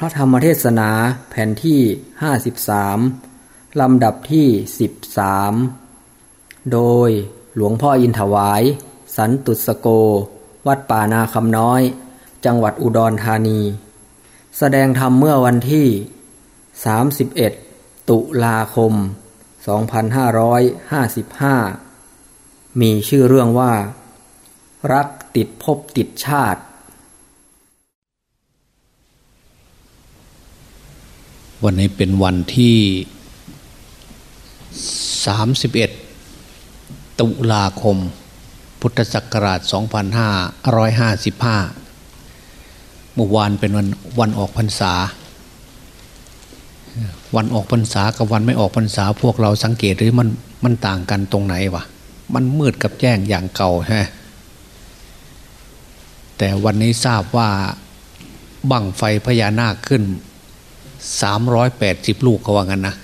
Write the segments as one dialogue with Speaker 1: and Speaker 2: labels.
Speaker 1: พระธรรมเทศนาแผ่นที่ 53 ลำดับที่ 13 โดยหลวงพ่ออินถวาย สันตุสโก วัดป่านาคำน้อย จังหวัดอุดรธานี แสดงธรรมเมื่อวันที่ 31 ตุลาคม 2555 มีชื่อเรื่องว่า รักติดภพติดชาติ
Speaker 2: วันนี้เป็นวันที่ 31 ตุลาคม พุทธศักราช 2555 เมื่อวานเป็นวันวันออกพรรษา วันออกพรรษากับวันไม่ออกพรรษาพวกเราสังเกตหรือมันมันต่างกันตรงไหนวะ มันมืดกับแจ้งอย่างเก่าฮะ แต่วันนี้ทราบว่าบั้งไฟพญานาคขึ้น สามร้อยแปดสิบลูกเขาว่างั้นนะ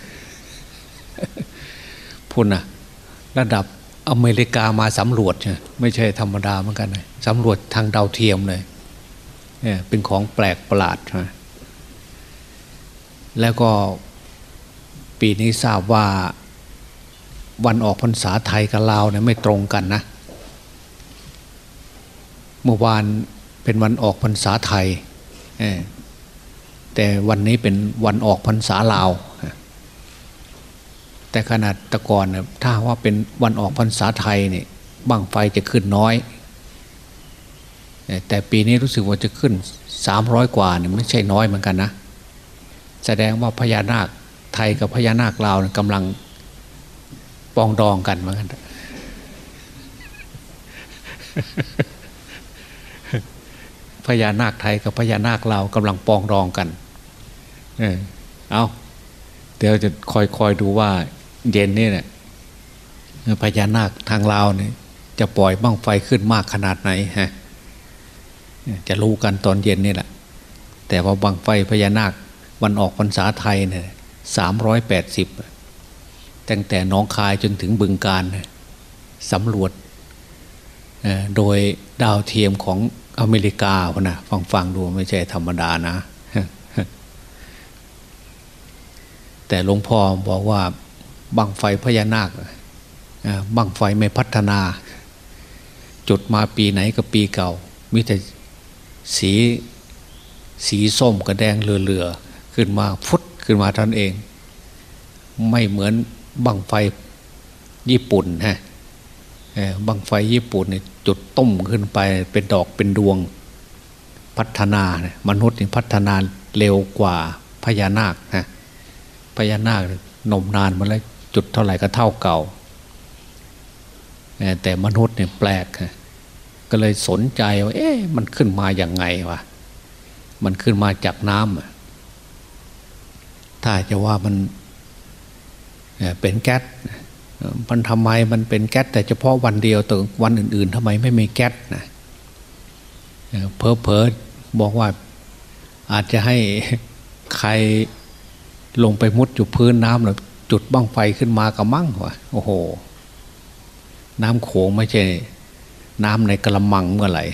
Speaker 2: พูดนะระดับอเมริกามาสำรวจใช่ไม่ใช่ธรรมดาเหมือนกันเลยสำรวจทางดาวเทียมเลยเนี่ยเป็นของแปลกประหลาดใช่แล้วก็ปีนี้ทราบว่าวันออกพรรษาไทยกับลาวเนี่ยไม่ตรงกันนะ เมื่อวานเป็นวันออกพรรษาไทย แต่วันนี้เป็นวันออกพรรษาลาว แต่ขนาดตะกอนถ้าว่าเป็นวันออกพรรษาไทยเนี่ยบังไฟจะขึ้นน้อย แต่ปีนี้รู้สึกว่าจะขึ้นสามร้อยกว่าเนี่ยไม่ใช่น้อยเหมือนกันนะ แสดงว่าพญานาคไทยกับพญานาคลาวกำลังปองดองกันเหมือนกันพญานาคไทยกับพญานาคลาวกำลังปองดองกัน เออเอาเดี๋ยวจะคอยคอยดูว่า เย็นนี่เนี่ยพญานาคทางลาวเนี่ยจะปล่อยบ้างไฟขึ้นมากขนาดไหนฮะจะรู้กันตอนเย็นนี่แหละ แต่ว่าบางไฟพญานาควันออกพรรษาไทยเนี่ยสามร้อยแปดสิบตั้งแต่น้องคายจนถึงบึงการสำรวจโดยดาวเทียมของอเมริกาพนะฟังฟังดูไม่ใช่ธรรมดานะ แต่หลวงพ่อบอกว่าบังไฟพญานาคบังไฟไม่พัฒนา จุดมาปีไหนก็ปีเก่ามิแต่สีสีส้มกับแดงเรือๆขึ้นมาฟุดขึ้นมาท่านเอง ไม่เหมือนบังไฟญี่ปุ่นฮะบังไฟญี่ปุ่นเนี่ยจุดต้มขึ้นไปเป็นดอกเป็นดวงพัฒนาเนี่ยมนุษย์นี่พัฒนาเร็วกว่าพญานาคนะ พญานาคนมนานมาแล้วจุดเท่าไหร่ก็เท่าเก่า แต่มนุษย์เนี่ยแปลก ก็เลยสนใจว่าเอ๊ะมันขึ้นมาอย่างไงวะมันขึ้นมาจากน้ำถ้าจะว่ามันเป็นแก๊สมันทำไมมันเป็นแก๊สแต่เฉพาะวันเดียวแต่วันอื่น ๆทำไมไม่มีแก๊สนะเพอเพอบอกว่าอาจจะให้ใคร ลงไปมุดอยู่พื้นน้ำหรือจุดบ้างไฟขึ้นมากับมั่งวะโอ้โห น้ำโขงไม่ใช่ น้ำในกระมังเมื่อไหร่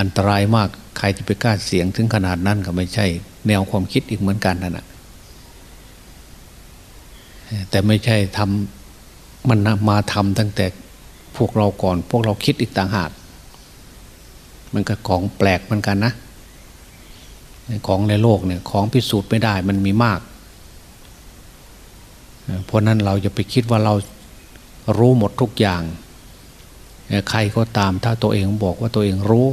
Speaker 2: อันตรายมากใครจะไปกล้าเสียงถึงขนาดนั้นก็ไม่ใช่ แนวความคิดอีกเหมือนกันนั่นแหะแต่ไม่ใช่ทำมันมาทำตั้งแต่พวกเราก่อน พวกเราคิดอีกต่างหากมันก็ของแปลกเหมือนกันนะ ของในโลกเนี่ยของพิสูจน์ไม่ได้มันมีมาก เพราะนั้นเราจะไปคิดว่าเรารู้หมดทุกอย่าง ใครก็ตามถ้าตัวเองบอกว่าตัวเองรู้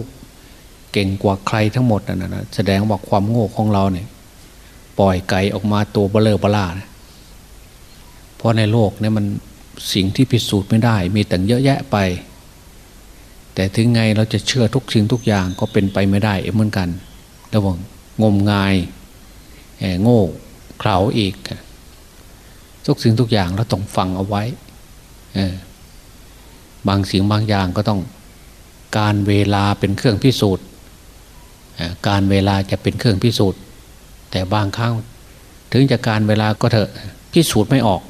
Speaker 2: เก่งกว่าใครทั้งหมดนะนะแสดงว่าความโง่ของเราเนี่ยปล่อยไก่ออกมาตัวเบลเลอร์บล่านะเพราะในโลกเนี่ยมันสิ่งที่พิสูจน์ไม่ได้ มีแต่เยอะแยะไป แต่ถึงไงเราจะเชื่อทุกสิ่งทุกอย่างก็เป็นไปไม่ได้เหมือนกันระว่าง งมงายโง่เขลาอีก ทุกสิ่งทุกอย่างเราต้องฟังเอาไว้บางสิ่งบางอย่างก็ต้องการเวลาเป็นเครื่องพิสูจน์การเวลาจะเป็นเครื่องพิสูจน์ แต่บางครั้งถึงจะการเวลาก็เถอะพิสูจน์ไม่ออก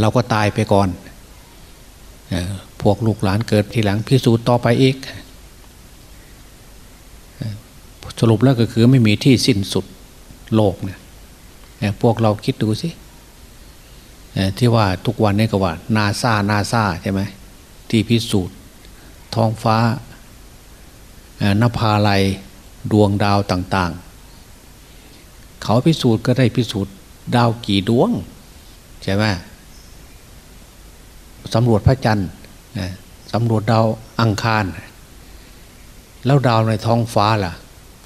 Speaker 2: เราก็ตายไปก่อน พวกลูกหลานเกิดทีหลังพิสูจน์ต่อไปอีก สรุปแล้วก็คือไม่มีที่สิ้นสุดโลกเนี่ยพวกเราคิดดูสิที่ว่าทุกวันนี้ก็ว่านาซานาซาใช่ไหมที่พิสูจน์ ท้องฟ้านภาลัยดวงดาวต่าง ๆ เขาพิสูจน์ก็ได้พิสูจน์ดาวกี่ดวงใช่ไหมสำรวจพระจันทร์สำรวจดาวอังคาร แล้วดาวในท้องฟ้าล่ะ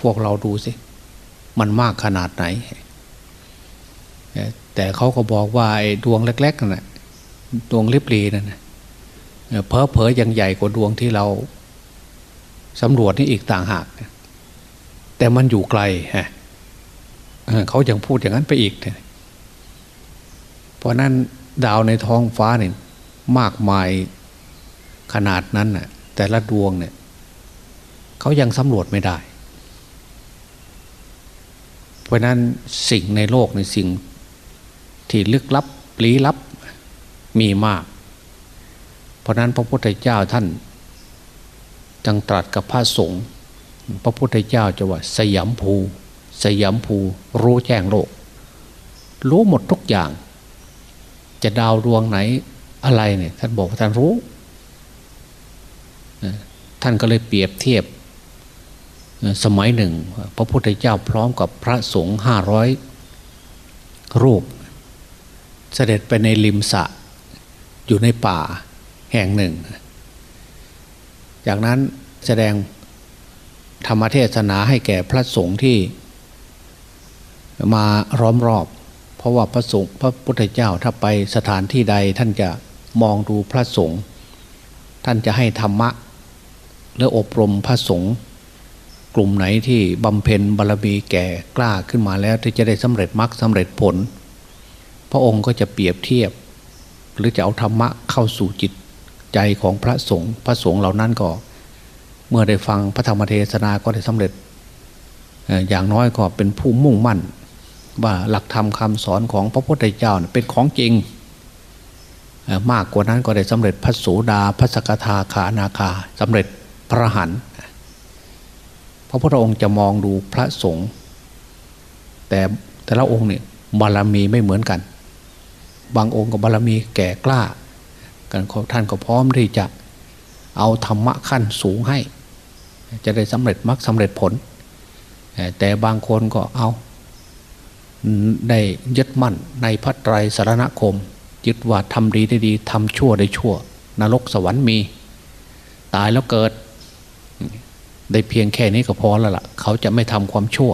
Speaker 2: พวกเราดูสิ มันมากขนาดไหน แต่เขาก็บอกว่าไอ้ดวงเล็กๆนั่นแหะดวงลิบลีนั่นนะเพอเพอยังใหญ่กว่าดวงที่เราสำรวจนี่อีกต่างหาก แต่มันอยู่ไกลฮะเขายังพูดอย่างนั้นไปอีก เพราะนั้นดาวในท้องฟ้าเนี่ยมากมายขนาดนั้นน่ะแต่ละดวงเนี่ยเขายังสำรวจไม่ได้ เพราะนั้นสิ่งในโลกในสิ่งที่ลึกลับลี้ลับมีมาก เพราะนั้นพระพุทธเจ้าท่านจังตรัสกับพระสงฆ์พระพุทธเจ้าจะว่าสยามภู สยามภูรู้แจ้งโลก รู้หมดทุกอย่าง จะดาวดวงไหนอะไรเนี่ยท่านบอกท่านรู้ ท่านก็เลยเปรียบเทียบ สมัยหนึ่ง พระพุทธเจ้าพร้อมกับพระสงฆ์ห้าร้อยรูป เสด็จไปในริมสะอยู่ในป่าแห่งหนึ่ง จากนั้นแสดงธรรมเทศนาให้แก่พระสงฆ์ที่มาร้อมรอบ เพราะว่าพระสงฆ์พระพุทธเจ้าถ้าไปสถานที่ใดท่านจะมองดูพระสงฆ์ท่านจะให้ธรรมะ และอบรมพระสงฆ์ กลุ่มไหนที่บำเพ็ญบารมีแก่กล้าขึ้นมาแล้วที่จะได้สำเร็จมรรคสาเร็จผล พระองค์ก็จะเปรียบเทียบ หรือจะเอาธรรมะเข้าสู่จิตใจของพระสงฆ์พระสงฆ์เหล่านั้นก็ เมื่อได้ฟังพระธรรมเทศนาก็ได้สำเร็จ อย่างน้อยก็เป็นผู้มุ่งมั่น ว่าหลักธรรมคาสอนของพระพุทธเจ้าเป็นของจริงมากกว่านั้นก็ได้สำเร็จพระโสดาพระสกทาขานาคาสำเร็จพระหัน พระพุทธองค์จะมองดูพระสงฆ์แต่แต่ละองค์เนี่ยบารมีไม่เหมือนกัน บางองค์ก็บารมีแก่กล้า กันท่านก็พร้อมที่จะเอาธรรมะขั้นสูงให้ จะได้สำเร็จมรรคสาเร็จผล แต่บางคนก็เอาได้ยึดมั่นในพระไตรสารณคม ยึดว่าทำดีได้ดีทำชั่วได้ชั่ว นรกสวรรค์มี ตายแล้วเกิด ได้เพียงแค่นี้ก็พอแล้วล่ะ เขาจะไม่ทำความชั่ว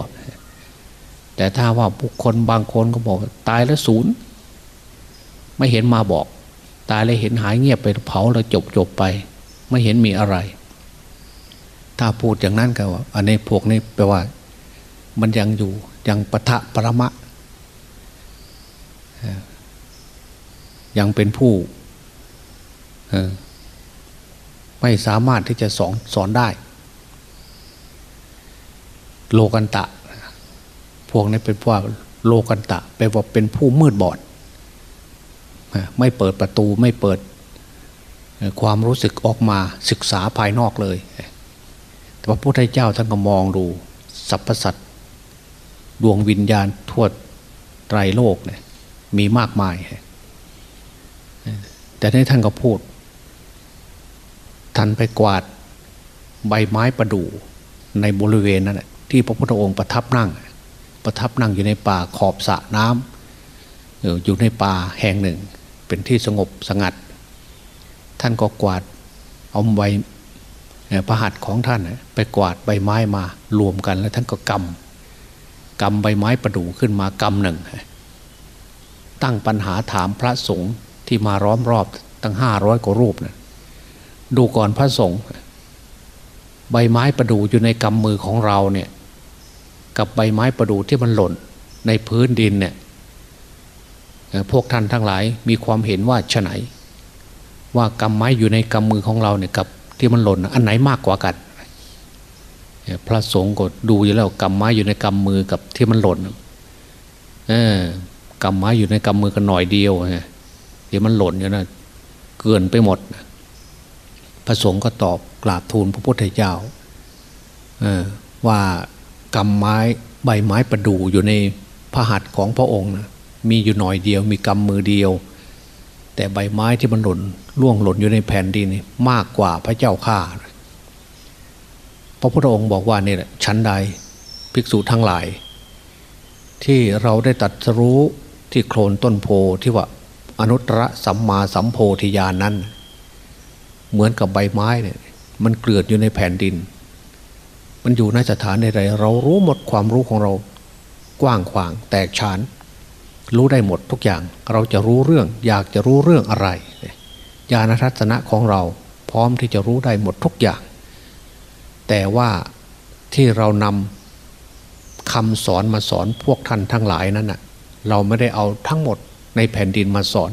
Speaker 2: แต่ถ้าว่าบุคคลบางคนก็บอกตายแล้วศูนย์ไม่เห็นมาบอก ตายแล้วเห็นหายเงียบไปเผาแล้วจบจบไป ไม่เห็นมีอะไร ถ้าพูดอย่างนั้นก็ว่า อันนี้พวกนี้แปลว่า มันยังอยู่ยังปะทะประมะ ยังเป็นผู้ไม่สามารถที่จะสอนสอนได้ โลกันตะ พวกนี้เป็นพวกโลกันตะแปลว่าเป็นผู้มืดบอด ไม่เปิดประตูไม่เปิดความรู้สึกออกมาศึกษาภายนอกเลย แต่พระพุทธเจ้าท่านก็มองดูสรรพสัตว์ดวงวิญญาณทั่วไตรโลกเนี่ยมีมากมาย แต่ในท่านก็พูด ท่านไปกวาดใบไม้ประดู่ในบริเวณนั้น ที่พระพุทธองค์ประทับนั่ง ประทับนั่งอยู่ในป่าขอบสระน้ำอยู่ในป่าแห่งหนึ่ง เป็นที่สงบสงัด ท่านก็กวาดเอาใบประหัตของท่านไปกวาดใบไม้มารวมกัน แล้วท่านก็กำกำใบไม้ประดู่ขึ้นมากำหนึ่ง ตั้งปัญหาถามพระสงฆ์ที่มาร้อมรอบตั้งห้าร้อยกว่ารูปนะดูก่อนพระสงฆ์ใบไม้ประดู่อยู่ในกำมือของเราเนี่ย กับใบไม้ประดู่ที่มันหล่นในพื้นดินเนี่ยพวกท่านทั้งหลายมีความเห็นว่าฉไหน ว่ากำไม้อยู่ในกำมือของเราเนี่ยกับที่มันหล่นอันไหนมากกว่ากันพระสงฆ์ก็ดูอยู่แล้วกำไม้อยู่ในกำมือกับที่มันหล่นเออกำไม้อยู่ในกำมือกันหน่อยเดียวที่มันหล่นอยู่นะเกินไปหมดพระสงฆ์ก็ตอบกราบทูลพระพุทธเจ้าว่า กำไม้ใบไม้ประดู่อยู่ในพระหัตถ์ของพระองค์นะมีอยู่หน่อยเดียว มีกำมือเดียว แต่ใบไม้ที่มันหล่นล่วงหล่นอยู่ในแผ่นดินนี่มากกว่าพระเจ้าข้าพระพุทธองค์บอกว่านี่แหละชั้นใดภิกษุทั้งหลาย ที่เราได้ตัดรู้ที่โคลนต้นโพที่ว่าอนุตตรสัมมาสัมโพธิญาณนั้น เหมือนกับใบไม้เนี่ยมันเกลือนอยู่ในแผ่นดิน มันอยู่ในสถานใดๆเรารู้หมดความรู้ของเรากว้างขวางแตกฉาน รู้ได้หมดทุกอย่าง เราจะรู้เรื่อง อยากจะรู้เรื่องอะไรญาณทัศนะของเราพร้อมที่จะรู้ได้หมดทุกอย่าง แต่ว่าที่เรานำคำสอนมาสอนพวกท่านทั้งหลายนั้นน่ะเราไม่ได้เอาทั้งหมดในแผ่นดินมาสอน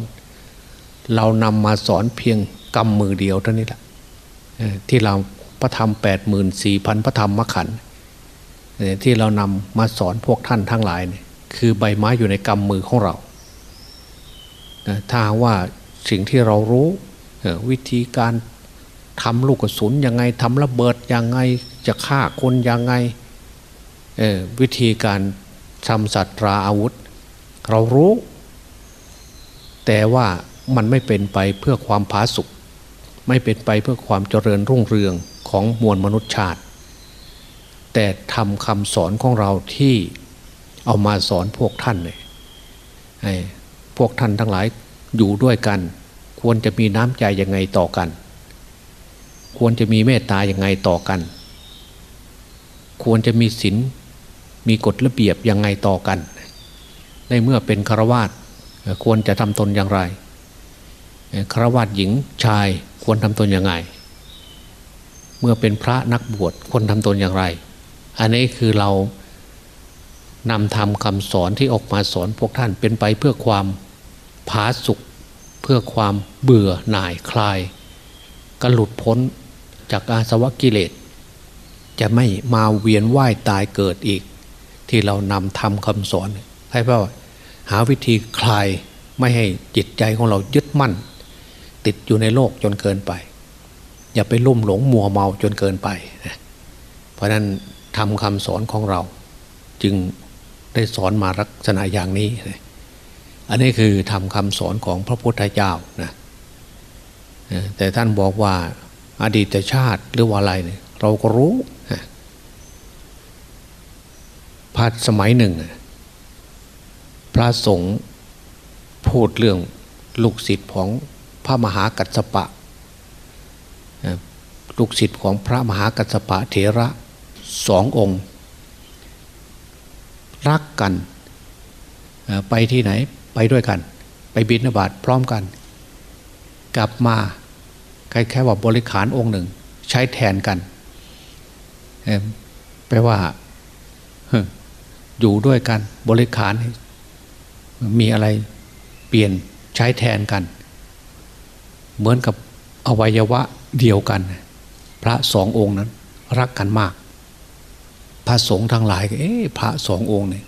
Speaker 2: เรานำมาสอนเพียงกำมือเดียวเท่านี้แหละที่เรา พระธรรมแปดหมื่นสี่พันพระธรรมมขันที่เรานำมาสอนพวกท่านทั้งหลายเนี่ยคือใบไม้อยู่ในกำมือของเราถ้าว่าสิ่งที่เรารู้วิธีการทำลูกกระสุนยังไงทำระเบิดยังไงจะฆ่าคนยังไงวิธีการทำสัตราอาวุธ เรารู้ แต่ว่ามันไม่เป็นไปเพื่อความผาสุกไม่เป็นไปเพื่อความเจริญรุ่งเรือง ของมวลมนุษยชาติ แต่ทำคำสอนของเราที่เอามาสอนพวกท่านเนี่ยพวกท่านทั้งหลายอยู่ด้วยกัน ควรจะมีน้ำใจยังไงต่อกัน ควรจะมีเมตตาอย่างไงต่อกัน ควรจะมีศีลมีกฎระเบียบยังไงต่อกัน ในเมื่อเป็นฆราวาสควรจะทำตนอย่างไรฆราวาสหญิงชายควรทำตนอย่างไร เมื่อเป็นพระนักบวชควรทำตนอย่างไร อันนี้คือเรานำทำคำสอนที่ออกมาสอนพวกท่านเป็นไปเพื่อความผาสุกเพื่อความเบื่อหน่ายคลาย ก็หลุดพ้นจากอาสวะกิเลส จะไม่มาเวียนว่ายตายเกิดอีก ที่เรานำทำคำสอน ให้พ่อหาวิธีคลายไม่ให้จิตใจของเรายึดมั่น ติดอยู่ในโลกจนเกินไป อย่าไปลุ่มหลงมัวเมาจนเกินไป เพราะนั้นทำคำสอนของเรา จึงได้สอนมาลักษณะอย่างนี้ อันนี้คือทำคำสอนของพระพุทธเจ้านะแต่ท่านบอกว่าอดีตชาติหรือว่าอะไรเนี่ยเราก็รู้พัดสมัยหนึ่ง พระสงฆ์พูดเรื่องลูกศิษย์ของพระมหากัสปะ ลูกศิษย์ของพระมหากัสปะเถระสององค์ รักกันไปที่ไหนไปด้วยกัน ไปบินบาตพร้อมกัน กลับมาคล้ายๆว่าบริขารองค์หนึ่ง ใช้แทนกันแปลว่าอยู่ด้วยกัน บริขารมีอะไรเปลี่ยนใช้แทนกัน เหมือนกับอวัยวะเดียวกัน พระสององค์นั้น รักกันมาก พระสงฆ์ทั้งหลายเอ๊ะพระสององค์เนี่ย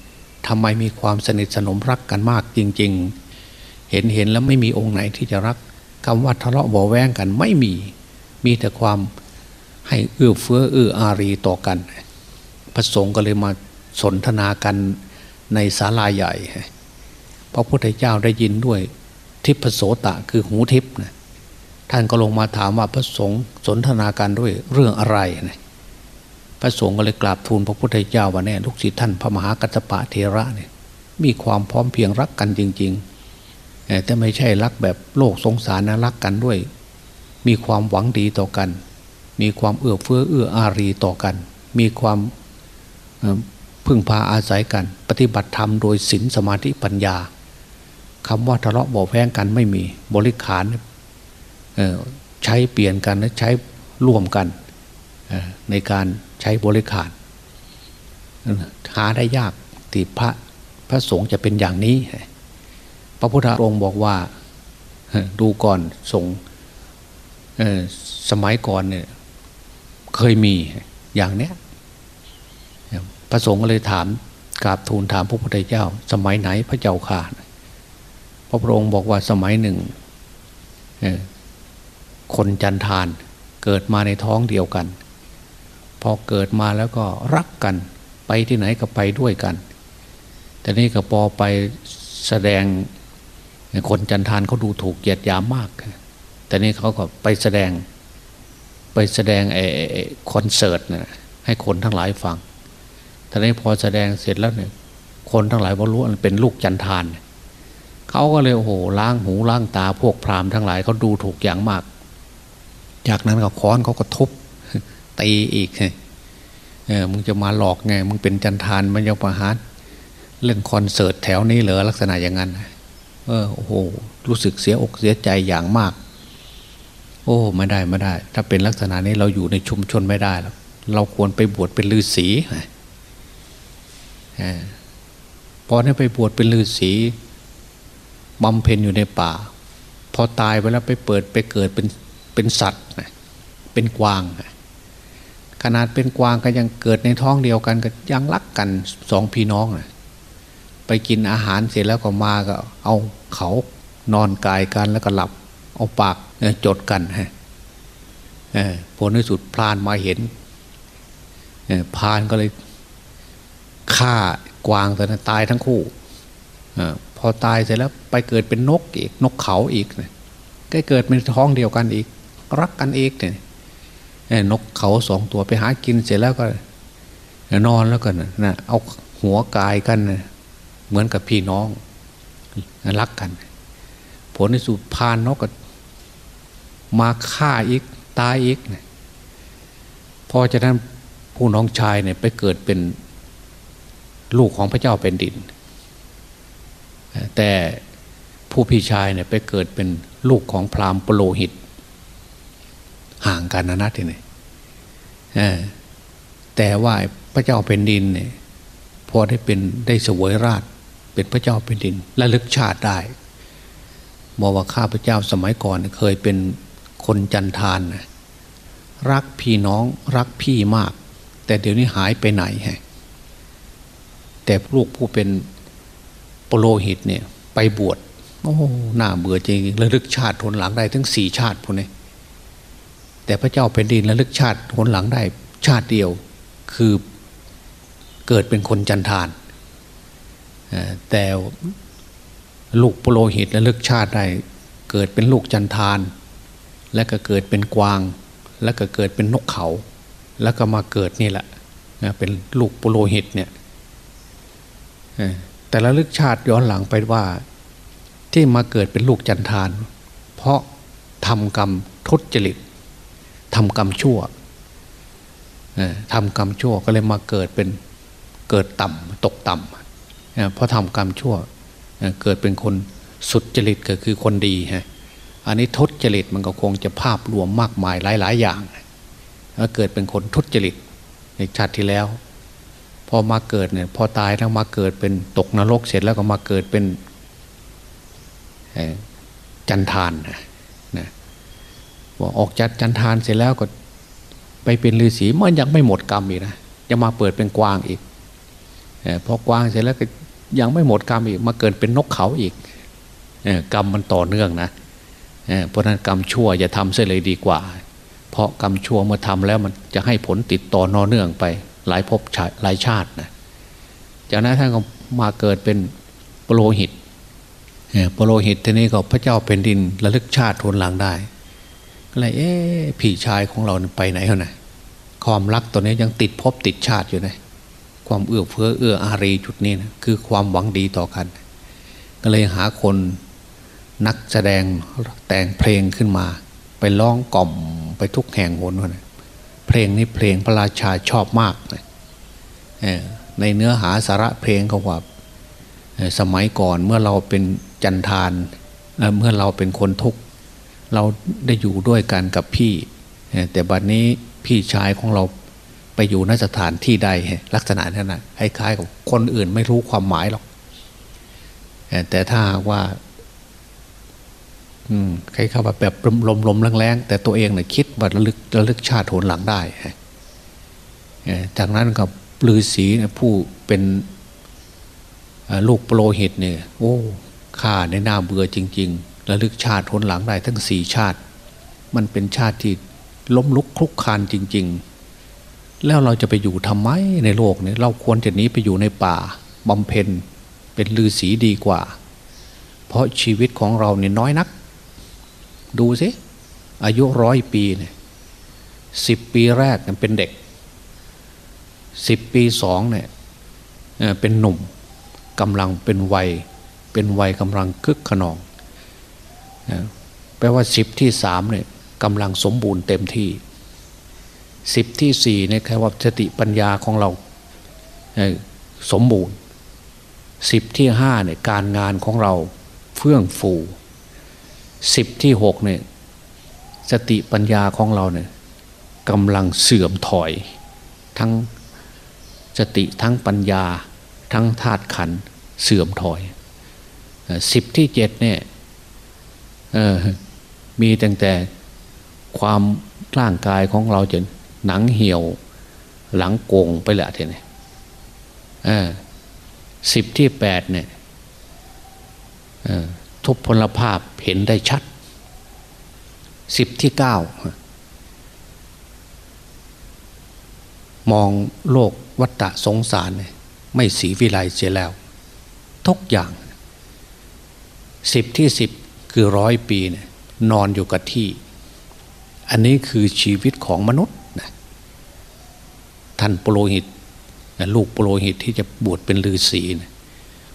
Speaker 2: ทำไมมีความสนิทสนมรักกันมากจริง ๆ เห็นเห็นแล้วไม่มีองค์ไหนที่จะรักคำว่าทะเลาะบ่แวงกันไม่มี มีแต่ความให้เอื้อเฟื้อเอื้ออารีต่อกัน พระสงฆ์ก็เลยมาสนทนากันในศาลาใหญ่ พระพุทธเจ้าได้ยินด้วยทิพโสตะคือหูทิพนะ ท่านก็ลงมาถามว่าพระสงฆ์สนทนากันด้วยเรื่องอะไรนะพระสงฆ์ก็เลยกราบทูลพระพุทธเจ้าว่าแน่ลูกศิษย์ท่านพระมหากัสปะเทระเนี่ยมีความพร้อมเพียงรักกันจริง ๆ แต่ไม่ใช่รักแบบโลกสงสารนะรักกันด้วย มีความหวังดีต่อกัน มีความเอื้อเฟื้อเอื้ออารีต่อกัน มีความพึ่งพาอาศัยกัน ปฏิบัติธรรมโดยศีลสมาธิปัญญาคำว่าทะเลาะเบาแพงกันไม่มีบริขาร ใช้เปลี่ยนกันและใช้ร่วมกันในการใช้บริการหาได้ยากติพระพระสงฆ์จะเป็นอย่างนี้ พระพุทธองค์บอกว่าดูก่อนสงสมัยก่อนเนี่ยเคยมีอย่างเนี้ยพระสงฆ์ก็เลยถามกราบทูลถามพระพุทธเจ้า สมัยไหนพระเจ้าข่าพระพุทธองค์บอกว่าสมัยหนึ่ง คนจันทานเกิดมาในท้องเดียวกัน พอเกิดมาแล้วก็รักกันไปที่ไหนก็ไปด้วยกัน แต่นี่ก็พอไปแสดงคนจันทานเขาดูถูกเหยียดยามมาก แต่นี่เขาก็ไปแสดงไปแสดงไอ้คอนเสิร์ตนะให้คนทั้งหลายฟังแต่นี้พอแสดงเสร็จแล้วเนี่ยคนทั้งหลายบรรู้มันเป็นลูกจันทานเขาก็เลยโอ้โหล้างหูล้างตาพวกพราหมณ์ทั้งหลายเขาดูถูกอย่างมาก จากนั้นก็ค้อนเขาก็ทุบตีอีกเออมึงจะมาหลอกไงมึงเป็นจันทานมันยังประหารเล่นคอนเสิร์ตแถวนี้เหรอลักษณะอย่างนั้นเออโอ้โหรู้สึกเสียอกเสียใจอย่างมาก โอ้ไม่ได้ไม่ได้ ถ้าเป็นลักษณะนี้เราอยู่ในชุมชนไม่ได้แล้วเราควรไปบวชเป็นฤาษีพอได้ไปบวชเป็นฤาษีบำเพ็ญอยู่ในป่า พอตายไปแล้วไปเปิดไปเกิดเป็น เป็นสัตว์เป็นกวาง ขนาดเป็นกวางก็ยังเกิดในท้องเดียวกันก็ยังรักกันสองพี่น้องนะไปกินอาหารเสร็จแล้วก็มาก็ เอาเขานอนกายกันแล้วก็หลับ เอาปากจดกันฮะผลในสุดพรานมาเห็นพรานก็เลยฆ่ากวางแต่ตายทั้งคู่พอตายเสร็จแล้วไปเกิดเป็นนกอีกนกเขาอีกก็เกิดเป็นท้องเดียวกันอีก รักกันอีกเนี่ยนกเขาสองตัวไปหากินเสร็จแล้วก็ นอนแล้วกันนะเอาหัวกายกันเหมือนกับพี่น้องรักกัน ผลในสุดพานนกก็มาฆ่าอีกตายอีกพอจะนั้นผู้น้องชายเนี่ยไปเกิดเป็นลูกของพระเจ้าเป็นดิน แต่ผู้พี่ชายเนี่ยไปเกิดเป็นลูกของพราหมณ์ปโลหิต ห่างกันนะนะทีนี้แต่ว่าพระเจ้าเป็นดินเนี่ยพอได้เป็นได้สวยราช เป็นพระเจ้าเป็นดินและลึกชาติได้บอกว่าข้าพระเจ้าสมัยก่อนเคยเป็นคนจันทานนะรักพี่น้องรักพี่มาก แต่เดี๋ยวนี้หายไปไหนฮะแต่ลูกผู้เป็นโปโลหิตเนี่ย ไปบวชโอ้หน้าเบื่อจริงระลึกชาติทนหลังได้ทั้งสี่ชาติพวกนี้ แต่พระเจ้าเป็นดินระลึกชาติทนหลังได้ชาติเดียวคือเกิดเป็นคนจันทาน แต่ลูกโปโลหิตระลึกชาติได้เกิดเป็นลูกจันทาน และก็เกิดเป็นกวาง แล้วก็เกิดเป็นนกเขา แล้วก็มาเกิดนี่แหละเป็นลูกโปโลหิตเนี่ยแต่ละลึกชาติย้อนหลังไปว่าที่มาเกิดเป็นลูกจันทาน เพราะทำกรรมทุจริต ทำกรรมชั่วทำกรรมชั่วก็เลยมาเกิดเป็นเกิดต่ำตกต่ำเพราะทำกรรมชั่วเกิดเป็นคนสุดจริตก็คือคนดีฮะอันนี้ทุจริตมันก็คงจะภาพรวมมากมายหลาย ๆ อย่างเกิดเป็นคนทุจริตในชาติที่แล้ว พอมาเกิดเนี่ยพอตายแล้วมาเกิดเป็นตกนรกเสร็จแล้วก็มาเกิดเป็นจันทานนะ ว่าออกจากจันทานเสร็จแล้วก็ ไปเป็นฤาษีมันยังไม่หมดกรรมอีกนะจะมาเปิดเป็นกวางอีกพอกวางเสร็จแล้วก็ยังไม่หมดกรรมอีกมาเกิดเป็นนกเขาอีกกรรมมันต่อเนื่องนะเพราะนั้นกรรมชั่วอย่าทำเสียเลยดีกว่า เพราะกรรมชั่วเมื่อทำแล้วมันจะให้ผลติดต่อนอเนื่องไป หลายภพหลายชาตินะจากนั้นท่านก็มาเกิดเป็นปโลหิตปโลหิตทีนี้ก็พระเจ้าเป็นดินระลึกชาติทนหลังได้ ก็เลยเอ๊ะพี่ชายของเราไปไหนเขานะความรักตัวนี้ยังติดภพติดชาติอยู่นะความเอื้อเฟื้อเอื้ออารีจุดนี้นะคือความหวังดีต่อกัน ก็เลยหาคนนักแสดงแต่งเพลงขึ้นมา ไปร้องกล่อมไปทุกแห่งหนนะเพลงนี้เพลงพระราชาชอบมากในเนื้อหาสาระเพลงเขาว่าสมัยก่อนเมื่อเราเป็นจันทานเมื่อเราเป็นคนทุกข์ เราได้อยู่ด้วยกันกับพี่ แต่บัดนนี้พี่ชายของเราไปอยู่นสถานที่ใดลักษณะนั้นนะคล้ายๆกับคนอื่นไม่รู้ความหมายหรอกแต่ถ้าว่าใครเข้ามาแบบลมๆแรงๆแต่ตัวเองเนี่ยคิดว่าระลึกระลึกชาติโหนหลังได้จากนั้นกับลือศีผู้เป็นลูกโปรหิตเนี่ย โอ้ข้าในหน้าเบื่อจริง ๆ ระลึกชาติโหนหลังได้ทั้งสี่ชาติ มันเป็นชาติที่ล้มลุกคลุกคานจริง ๆ แล้วเราจะไปอยู่ทำไมในโลกนี้เราควรจะหนีไปอยู่ในป่าบำเพ็ญเป็นลือสีดีกว่า เพราะชีวิตของเราเนี่ยน้อยนัก ดูสิอายุร้อยปีเนี่ยสิบปีแรกเป็นเด็กสิบปีสองเนี่ยเป็นหนุ่มกำลังเป็นวัย เป็นวัยกำลังคึกขนอง แปลว่าสิบที่สามเนี่ยกำลังสมบูรณ์เต็มที่สิบที่สี่เนี่ยแคือว่าสติปัญญาของเราสมบูรณ์สิบที่ห้าเนี่ยการงานของเราเฟื่องฟูสิบที่หกเนี่ยสติปัญญาของเราเนี่ยกำลังเสื่อมถอย ทั้งสติทั้งปัญญา ทั้งธาตุขันเสื่อมถอยสิบที่เจ็ดเนี่ย มีตั้งแต่ความร่างกายของเราจะหนังเหี่ยว หลังโกงไปละทีนี้สิบที่แปดเนี่ยทุพพลภาพเห็นได้ชัดสิบที่เก้ามองโลกวัฏฏะสงสารเนี่ยไม่สีวิไลเสียแล้ว ทุกอย่างสิบที่สิบ คือร้อยปีเนี่ยนอนอยู่กับที่ อันนี้คือชีวิตของมนุษย์นะท่านปโลหิตนะลูกปโลหิตที่จะบวชเป็นฤาษีนะ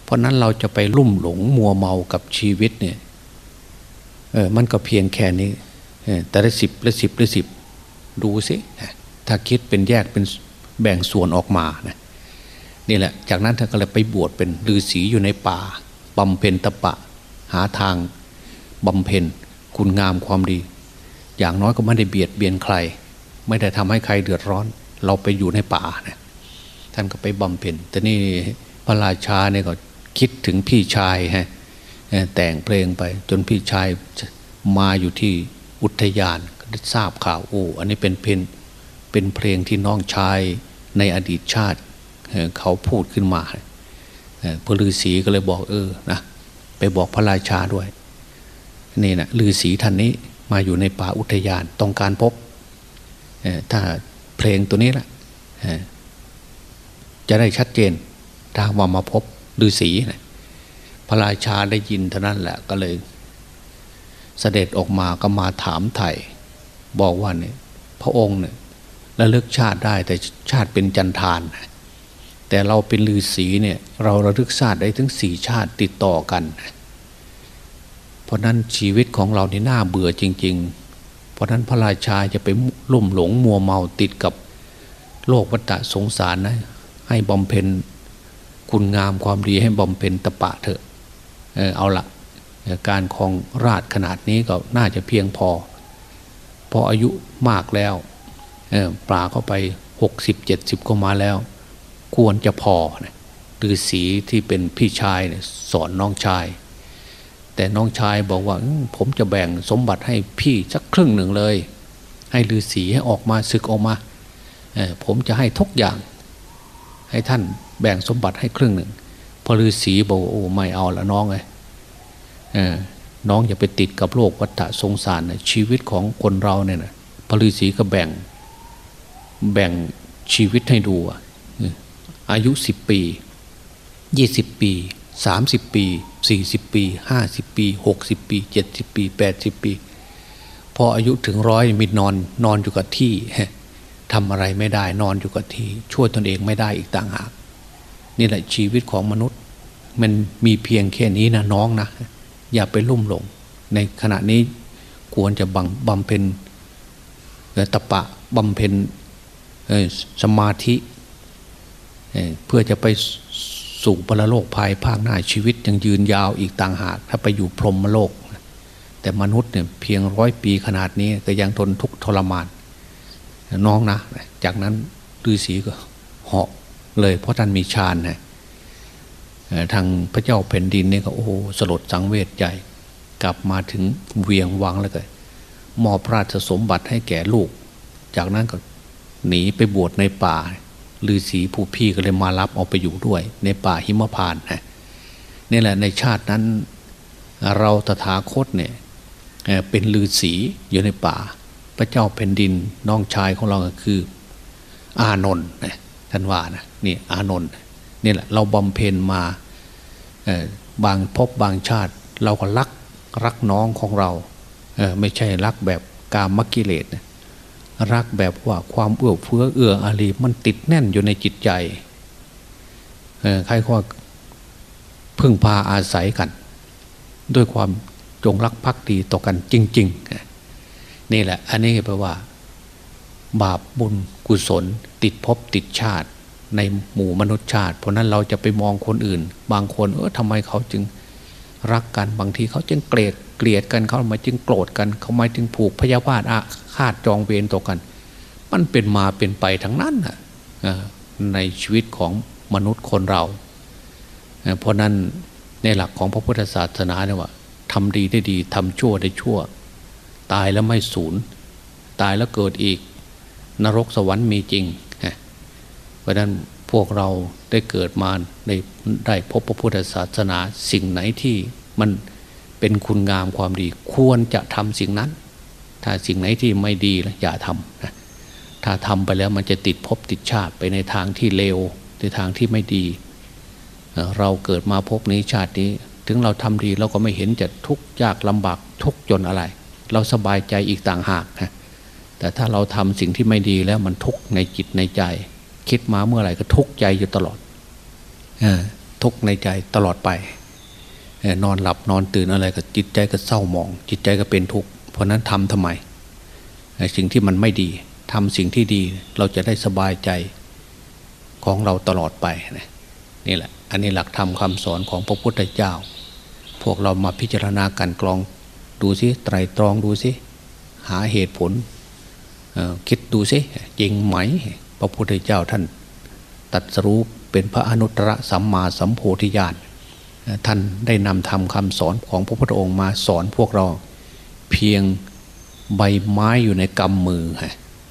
Speaker 2: เพราะนั้นเราจะไปลุ่มหลงมัวเมากับชีวิตเนี่ยเออมันก็เพียงแค่นี้แต่ละสิบละสิบละสิบดูสิถ้าคิดเป็นแยกเป็นแบ่งส่วนออกมานะนี่แหละ จากนั้นท่านก็เลยไปบวชเป็นฤาษีอยู่ในป่าบำเพ็ญตะปะ หาทาง บำเพ็ญคุณงามความดี อย่างน้อยก็ไม่ได้เบียดเบียนใคร ไม่ได้ทำให้ใครเดือดร้อน เราไปอยู่ในป่านะท่านก็ไปบำเพ็ญแต่นี่พระราชาเนี่ยก็คิดถึงพี่ชายฮะแต่งเพลงไป จนพี่ชายมาอยู่ที่อุทยานได้ทราบข่าวโอ้อันนี้เป็นเพลงเป็นเพลงที่น้องชายในอดีตชาติเขาพูดขึ้นมาพระฤาษีก็เลยบอกเออนะไปบอกพระราชาด้วย นี่นะฤาษีท่านนี้มาอยู่ในป่าอุทยานต้องการพบถ้าเพลงตัวนี้แหละจะได้ชัดเจนถ้าว่ามาพบฤาษีนะพระราชาได้ยินเท่านั้นแหละก็เลย เสด็จออกมาก็มาถามไถ่บอกว่าเนี่ยพระองค์เนี่ยระลึกชาติได้แต่ชาติเป็นจันทานแต่เราเป็นลือศีเนี่ย เราระลึกชาติได้ถึงสี่ชาติติดต่อกัน เพราะนั้นชีวิตของเรานี่น่าเบื่อจริง ๆ เพราะนั้นพระราชาจะไปลุ่มหลงมัวเมาติดกับโลกวัฏสงสารนะ ให้บำเพ็ญคุณงามความดีให้บำเพ็ญตะปะเถอะเออเอาละการคลองราชขนาดนี้ก็น่าจะเพียงพอ พออายุมากแล้วปลาเข้าไปหกสิบเจ็ดสิบก็มาแล้ว ควรจะพอนะฤาษีที่เป็นพี่ชายสอนน้องชาย แต่น้องชายบอกว่าผมจะแบ่งสมบัติให้พี่สักครึ่งหนึ่งเลย ให้ฤาษีให้ออกมาศึกออกมา ผมจะให้ทุกอย่าง ให้ท่านแบ่งสมบัติให้ครึ่งหนึ่งพอฤาษีบอกโอ้ไม่เอาละน้องเลยน้องอย่าไปติดกับโลกวัฏสงสารนะชีวิตของคนเราเนี่ยนะพระฤาษีก็แบ่งแบ่งชีวิตให้ดูอายุสิบปียี่สิบปีสามสิบปี สี่สิบปีห้าสิบปีหกสิบปีเจ็ดสิบปีแปดสิบปี พออายุถึงร้อยมีนอนนอนอยู่กับที่ทำอะไรไม่ได้นอนอยู่กับที่ ช่วยตนเองไม่ได้อีกต่างหากนี่แหละชีวิตของมนุษย์ มันมีเพียงแค่นี้นะน้องนะ อย่าไปลุ่มหลง ในขณะนี้ควรจะบังบำเพ็ญตะปะบำเพ็ญสมาธิเพื่อจะไป สู่ปรโลกภายภาคหน้าชีวิตยังยืนยาวอีกต่างหากถ้าไปอยู่พรหมโลก แต่มนุษย์เนี่ยเพียงร้อยปีขนาดนี้ก็ยังทนทุกข์ทรมาน น้องนะ จากนั้นฤาษีก็เหาะเลยเพราะท่านมีฌานนะทางพระเจ้าแผ่นดินเนี่ยก็โอ้สลดสังเวชใหญ่กลับมาถึงเวียงวังแล้วก็มอบราชสมบัติให้แก่ลูก จากนั้นก็หนีไปบวชในป่า ฤาษีผู้พี่ก็เลยมารับเอาไปอยู่ด้วย ในป่าหิมพานนะนี่แหละในชาตินั้น เราตถาคตเนี่ยเป็นฤาษีอยู่ในป่า พระเจ้าแผ่นดินน้องชายของเราก็คือ อานนท์ท่านว่านะนี่อานนท์นี่แหละเราบำเพ็ญมาบางพบบางชาติ เราก็รักรักน้องของเราไม่ใช่รักแบบกามกิเลส รักแบบว่าความเอื้อเฟื้อเอื้ออารีมันติดแน่นอยู่ในจิตใจใครก็พึ่งพาอาศัยกัน ด้วยความจงรักภักดีต่อกันจริง ๆ นี่แหละ อันนี้แปลว่า บาปบุญกุศล ติดภพติดชาติ ในหมู่มนุษยชาติ เพราะนั้นเราจะไปมองคนอื่น บางคนเออทำไมเขาจึง รักกันบางทีเขาจึงเกลียดเกลียดกันเขามาจึงโกรธกันเขามาจึงผูกพยาบาทอาฆาตจองเวรต่อกัน มันเป็นมาเป็นไปทั้งนั้นในชีวิตของมนุษย์คนเรา เพราะนั้นในหลักของพระพุทธศาสนาเนี่ยว่าทำดีได้ดีทำชั่วได้ชั่ว ตายแล้วไม่สูญตายแล้วเกิดอีก นรกสวรรค์มีจริงเพราะนั้น พวกเราได้เกิดมาได้ได้พบพระพุทธศาสนาสิ่งไหนที่มันเป็นคุณงามความดีควรจะทำสิ่งนั้น ถ้าสิ่งไหนที่ไม่ดีอย่าทำนะถ้าทำไปแล้วมันจะติดภพติดชาติไปในทางที่เลวในทางที่ไม่ดี เราเกิดมาพบนี้ชาตินี้ ถึงเราทำดีเราก็ไม่เห็นจะทุกข์ยากลำบากทุกจนอะไร เราสบายใจอีกต่างหากนะแต่ถ้าเราทำสิ่งที่ไม่ดีแล้วมันทุกข์ในจิตในใจ คิดมาเมื่อไหร่ก็ทุกข์ใจอยู่ตลอดทุกข์ในใจตลอดไปนอนหลับนอนตื่นอะไรก็จิตใจก็เศร้าหมอง จิตใจก็เป็นทุกข์เพราะนั้นทำทำไมสิ่งที่มันไม่ดีทำสิ่งที่ดีเราจะได้สบายใจของเราตลอดไปนี่แหละ อันนี้หลักธรรมคาสอนของพระพุทธเจ้า พวกเรามาพิจารณาการกรองดูซิไตรตรองดูซิหาเหตุผลคิดดูซิจริงไหม พระพุทธเจ้าท่านตัดสรู้เป็นพระอนุตตรสัมมาสัมโพธิญาณท่านได้นำทำคำสอนของพระพุทธองค์มาสอนพวกเรา เพียงใบไม้อยู่ในกำมือ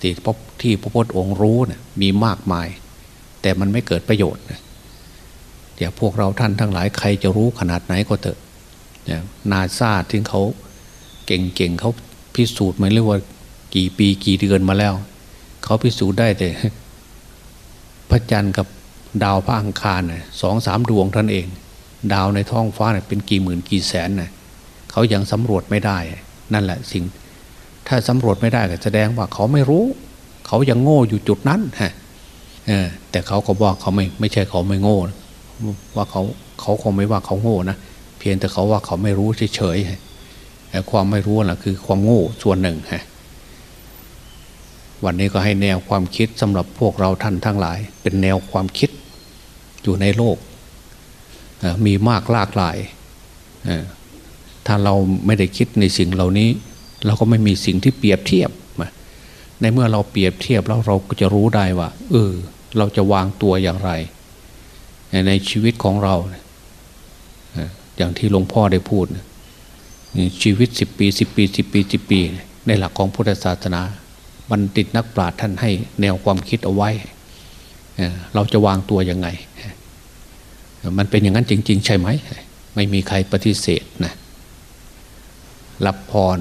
Speaker 2: ที่พบที่พระพุทธองค์รู้นะมีมากมาย แต่มันไม่เกิดประโยชน์เดี๋ยวพวกเราท่านทั้งหลายใครจะรู้ขนาดไหนก็เถอะนาซาที่เขาเก่งๆเขาพิสูจน์มาเรียกว่ากี่ปีกี่เดือนมาแล้ว เขาพิสูจน์ได้แต่พระจันทร์กับดาวพระอังคารสองสามดวงท่านเอง ดาวในท้องฟ้าเนี่ยเป็นกี่หมื่นกี่แสนน่ะเขายังสำรวจไม่ได้ นั่นแหละสิ่ง ถ้าสำรวจไม่ได้ก็แสดงว่าเขาไม่รู้ เขายังโง่อยู่จุดนั้นฮะแต่เขาก็บอกเขาไม่ไม่ใช่เขาไม่โง่ ว่าเขาเขาคงไม่ว่าเขาโง่นะเพียงแต่เขาว่าเขาไม่รู้เฉยๆแต่ความไม่รู้น่ะคือความโง่ส่วนหนึ่งฮะ วันนี้ก็ให้แนวความคิดสำหรับพวกเราท่านทั้งหลาย เป็นแนวความคิดอยู่ในโลก มีมากหลากหลาย ถ้าเราไม่ได้คิดในสิ่งเหล่านี้ เราก็ไม่มีสิ่งที่เปรียบเทียบ ในเมื่อเราเปรียบเทียบแล้วเราก็จะรู้ได้ว่า เออ เราจะวางตัวอย่างไร ในชีวิตของเรา อย่างที่หลวงพ่อได้พูด ชีวิตสิบปีสิบปีสิบปีสิบปี ในหลักของพุทธศาสนา บัณฑิตนักปราชญ์ท่านให้แนวความคิดเอาไว้ เราจะวางตัวยังไง มันเป็นอย่างนั้นจริง ๆ ใช่ไหม ไม่มีใครปฏิเสธนะรับพร